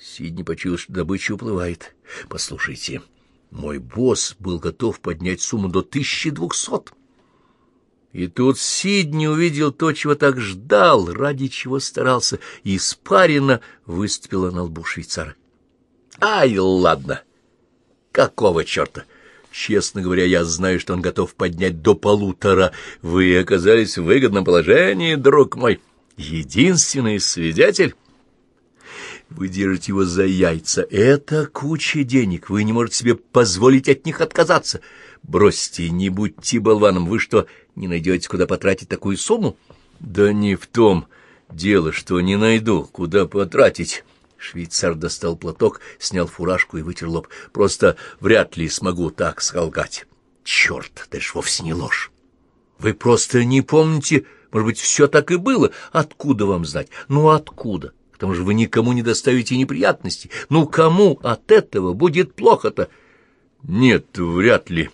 Сидни почуял, что добыча уплывает. Послушайте, мой босс был готов поднять сумму до тысячи двухсот. И тут Сидни увидел то, чего так ждал, ради чего старался, и испарина выступила на лбу швейцара. Ай, ладно! Какого черта? Честно говоря, я знаю, что он готов поднять до полутора. Вы оказались в выгодном положении, друг мой. Единственный свидетель... Вы держите его за яйца. Это куча денег. Вы не можете себе позволить от них отказаться. Бросьте, не будьте болваном. Вы что, не найдете, куда потратить такую сумму? Да не в том дело, что не найду, куда потратить. Швейцар достал платок, снял фуражку и вытер лоб. Просто вряд ли смогу так солгать. Черт, это ж вовсе не ложь. Вы просто не помните, может быть, все так и было. Откуда вам знать? Ну, откуда? К тому же вы никому не доставите неприятностей. Ну, кому от этого будет плохо-то? Нет, вряд ли.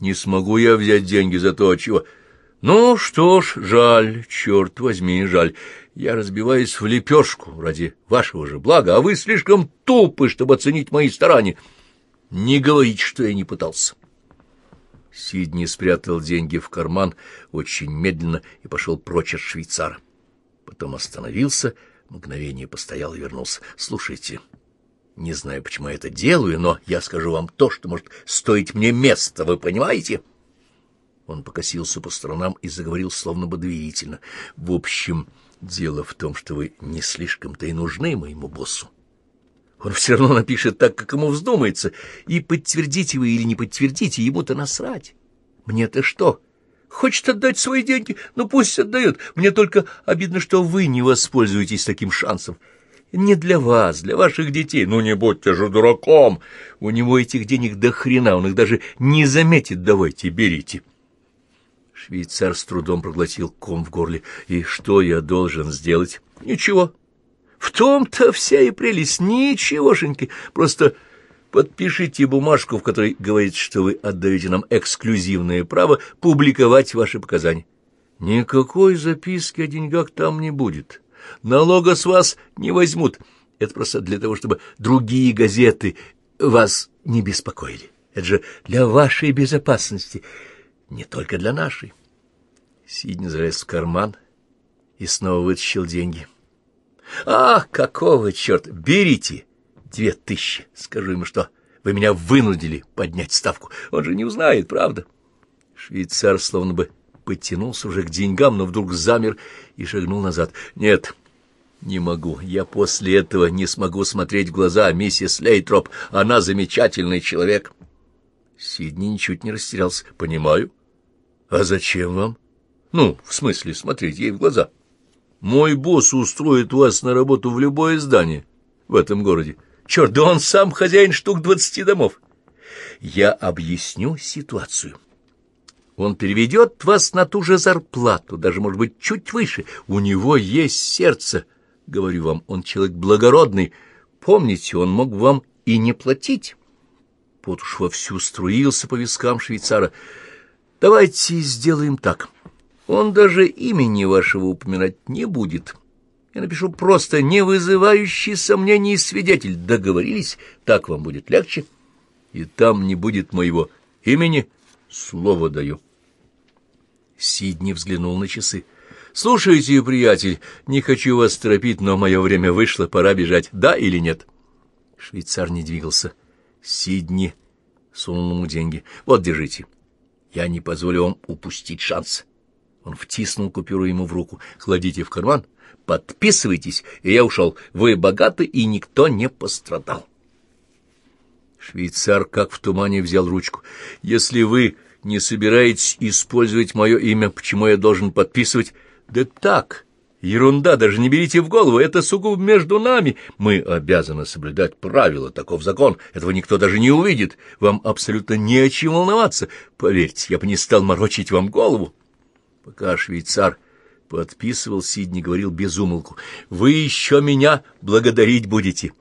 Не смогу я взять деньги за то, чего... Ну что ж, жаль, черт возьми, жаль. Я разбиваюсь в лепешку ради вашего же блага, а вы слишком тупы, чтобы оценить мои старания. Не говорите, что я не пытался. Сидни спрятал деньги в карман очень медленно и пошел прочь от швейцара. Потом остановился, мгновение постоял и вернулся. — Слушайте, не знаю, почему я это делаю, но я скажу вам то, что может стоить мне места, вы понимаете? Он покосился по сторонам и заговорил словно бы В общем, дело в том, что вы не слишком-то и нужны моему боссу. Он все равно напишет так, как ему вздумается, и подтвердите вы или не подтвердите, ему-то насрать. Мне-то что? Хочет отдать свои деньги? Ну, пусть отдает. Мне только обидно, что вы не воспользуетесь таким шансом. Не для вас, для ваших детей. Ну, не будьте же дураком. У него этих денег до хрена, он их даже не заметит. Давайте, берите. Швейцар с трудом проглотил ком в горле. И что я должен сделать? Ничего. В том-то вся и прелесть. Ничегошеньки. Просто подпишите бумажку, в которой говорится, что вы отдаете нам эксклюзивное право публиковать ваши показания. Никакой записки о деньгах там не будет. Налога с вас не возьмут. Это просто для того, чтобы другие газеты вас не беспокоили. Это же для вашей безопасности, не только для нашей. Сидни залез в карман и снова вытащил деньги. — Ах, какого черта! Берите! Две тысячи! Скажу ему, что вы меня вынудили поднять ставку. Он же не узнает, правда? Швейцар словно бы подтянулся уже к деньгам, но вдруг замер и шагнул назад. — Нет, не могу. Я после этого не смогу смотреть в глаза миссис Лейтроп. Она замечательный человек. Сидни ничуть не растерялся. — Понимаю. — А зачем вам? — ну, в смысле, смотреть ей в глаза. Мой босс устроит вас на работу в любое здание в этом городе. Черт, да он сам хозяин штук двадцати домов. Я объясню ситуацию. Он переведет вас на ту же зарплату, даже, может быть, чуть выше. У него есть сердце, говорю вам, он человек благородный. Помните, он мог вам и не платить. Пот уж вовсю струился по вискам швейцара. Давайте сделаем так. Он даже имени вашего упоминать не будет. Я напишу просто «не вызывающий сомнений свидетель». Договорились? Так вам будет легче. И там не будет моего имени. Слово даю. Сидни взглянул на часы. «Слушайте, приятель, не хочу вас торопить, но мое время вышло, пора бежать. Да или нет?» Швейцар не двигался. Сидни сунул ему деньги. «Вот, держите. Я не позволю вам упустить шанс. Он втиснул купюру ему в руку. «Кладите в карман, подписывайтесь, и я ушел. Вы богаты, и никто не пострадал». Швейцар, как в тумане, взял ручку. «Если вы не собираетесь использовать мое имя, почему я должен подписывать?» «Да так, ерунда, даже не берите в голову, это сугубо между нами. Мы обязаны соблюдать правила, таков закон, этого никто даже не увидит. Вам абсолютно не о чем волноваться. Поверьте, я бы не стал морочить вам голову». Пока швейцар подписывал, Сидни говорил безумолку. «Вы еще меня благодарить будете.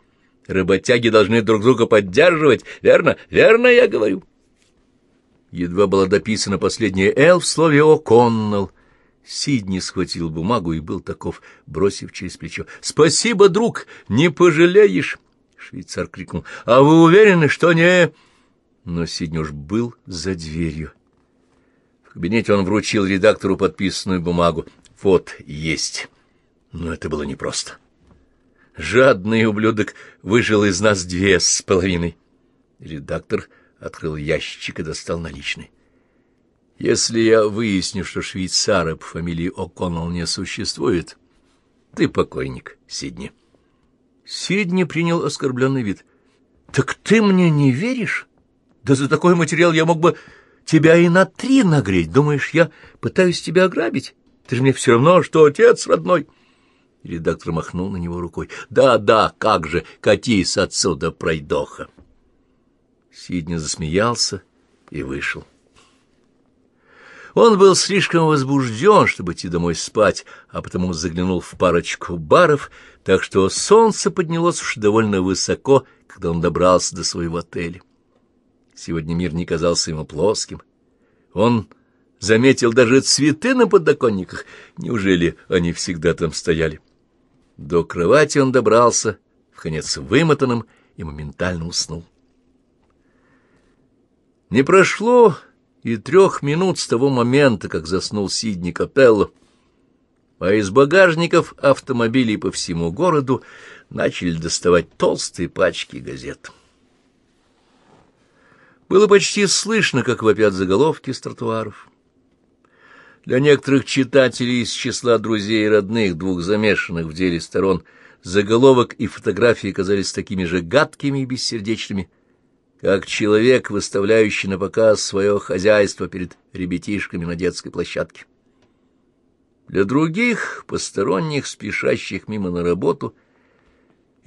Работяги должны друг друга поддерживать, верно? Верно я говорю». Едва была дописана последняя «Л» в слове «О'Коннелл». Сидни схватил бумагу и был таков, бросив через плечо. — Спасибо, друг, не пожалеешь! — швейцар крикнул. — А вы уверены, что не... Но Сидни уж был за дверью. Кабинете он вручил редактору подписанную бумагу. Вот, есть. Но это было непросто. Жадный ублюдок выжил из нас две с половиной. Редактор открыл ящик и достал наличные. Если я выясню, что швейцара по фамилии О'Коннелл не существует, ты покойник, Сидни. Сидни принял оскорбленный вид. — Так ты мне не веришь? Да за такой материал я мог бы тебя и на три нагреть. Думаешь, я пытаюсь тебя ограбить? Ты же мне все равно, что отец родной. Редактор махнул на него рукой. «Да, да, как же, катись отсюда, пройдоха!» Сидни засмеялся и вышел. Он был слишком возбужден, чтобы идти домой спать, а потому заглянул в парочку баров, так что солнце поднялось уж довольно высоко, когда он добрался до своего отеля. Сегодня мир не казался ему плоским. Он заметил даже цветы на подоконниках. Неужели они всегда там стояли? До кровати он добрался, в конец вымотанным, и моментально уснул. Не прошло и трех минут с того момента, как заснул Сидни Капелло, а из багажников автомобилей по всему городу начали доставать толстые пачки газет. Было почти слышно, как вопят заголовки с тротуаров. Для некоторых читателей из числа друзей и родных двух замешанных в деле сторон заголовок и фотографии казались такими же гадкими и бессердечными, как человек, выставляющий на показ свое хозяйство перед ребятишками на детской площадке. Для других, посторонних, спешащих мимо на работу,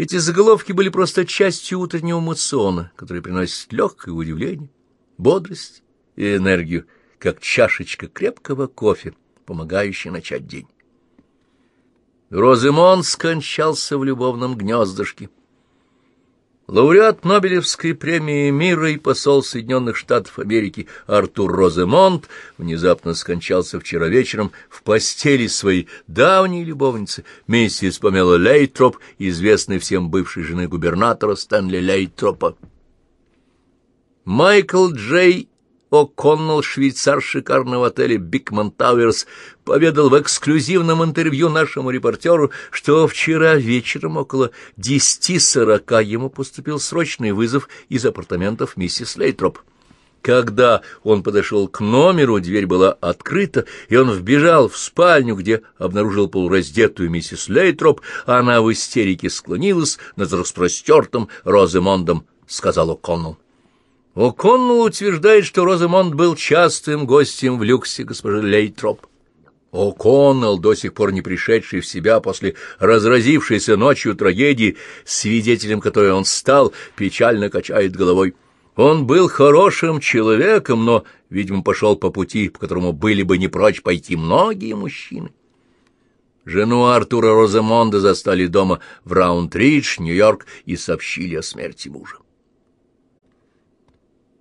эти заголовки были просто частью утреннего мациона, который приносит легкое удивление, бодрость и энергию, как чашечка крепкого кофе, помогающая начать день. Роземон скончался в любовном гнездышке, Лауреат Нобелевской премии мира и посол Соединенных Штатов Америки Артур Роземонт внезапно скончался вчера вечером в постели своей давней любовницы, миссис Памела Лейтроп, известной всем бывшей жены губернатора Стэнли Лейтропа. Майкл Джей О'Коннелл, швейцар шикарного отеля «Бикман Тауэрс», поведал в эксклюзивном интервью нашему репортеру, что вчера вечером около десяти сорока ему поступил срочный вызов из апартаментов миссис Лейтроп. Когда он подошел к номеру, дверь была открыта, и он вбежал в спальню, где обнаружил полураздетую миссис Лейтроп, а она в истерике склонилась над распростертым Роземондом, — сказал О'Коннелл. О'Коннелл утверждает, что Розамонд был частым гостем в люксе госпожи Лейтроп. О'Коннелл, до сих пор не пришедший в себя после разразившейся ночью трагедии, свидетелем которой он стал, печально качает головой. Он был хорошим человеком, но, видимо, пошел по пути, по которому были бы не прочь пойти многие мужчины. Жену Артура Розамонда застали дома в Раунд-Ридж, Нью-Йорк, и сообщили о смерти мужа.